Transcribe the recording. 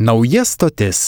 Nauja stotis.